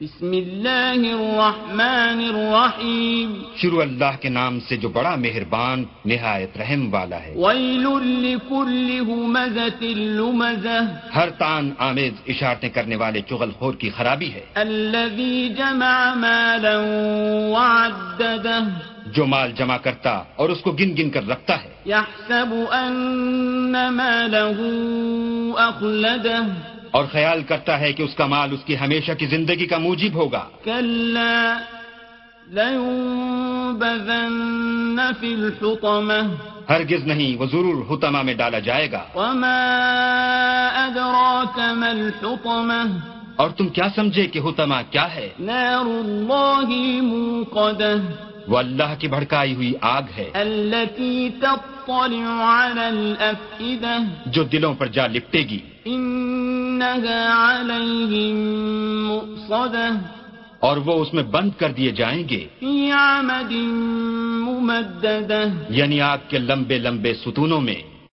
بسم اللہ الرحمن الرحیم۔ شروع اللہ کے نام سے جو بڑا مہربان نہایت رحم والا ہے۔ ویل لکل ہمزت لمزہ ہر تان آمیز اشارتیں کرنے والے چغل خور کی خرابی ہے۔ الذي جمع مالا وعدده جو مال جمع کرتا اور اس کو گن گن کر رکھتا ہے۔ يحسب أن ماله أخلده اور خیال کرتا ہے کہ اس کا مال اس کی ہمیشہ کی زندگی کا موجب ہوگا۔ في الحطمة ہرگز نہیں وہ ضرور حتما میں ڈالا جائے گا۔ وما أدراك ما الحطمة اور تم کیا سمجھے کہ حتما کیا ہے؟ نار الموقدة وہ اللہ کی بھڑکائی ہوئی آگ ہے۔ التي تطلع على الأفئدة جو دلوں پر جا لپٹے گی۔ إنها عليهم مؤصدة. اور وہ اس میں بند کر دیے جائیں گے۔ ممددة. یعنی آگ کے لمبے لمبے ستونوں میں۔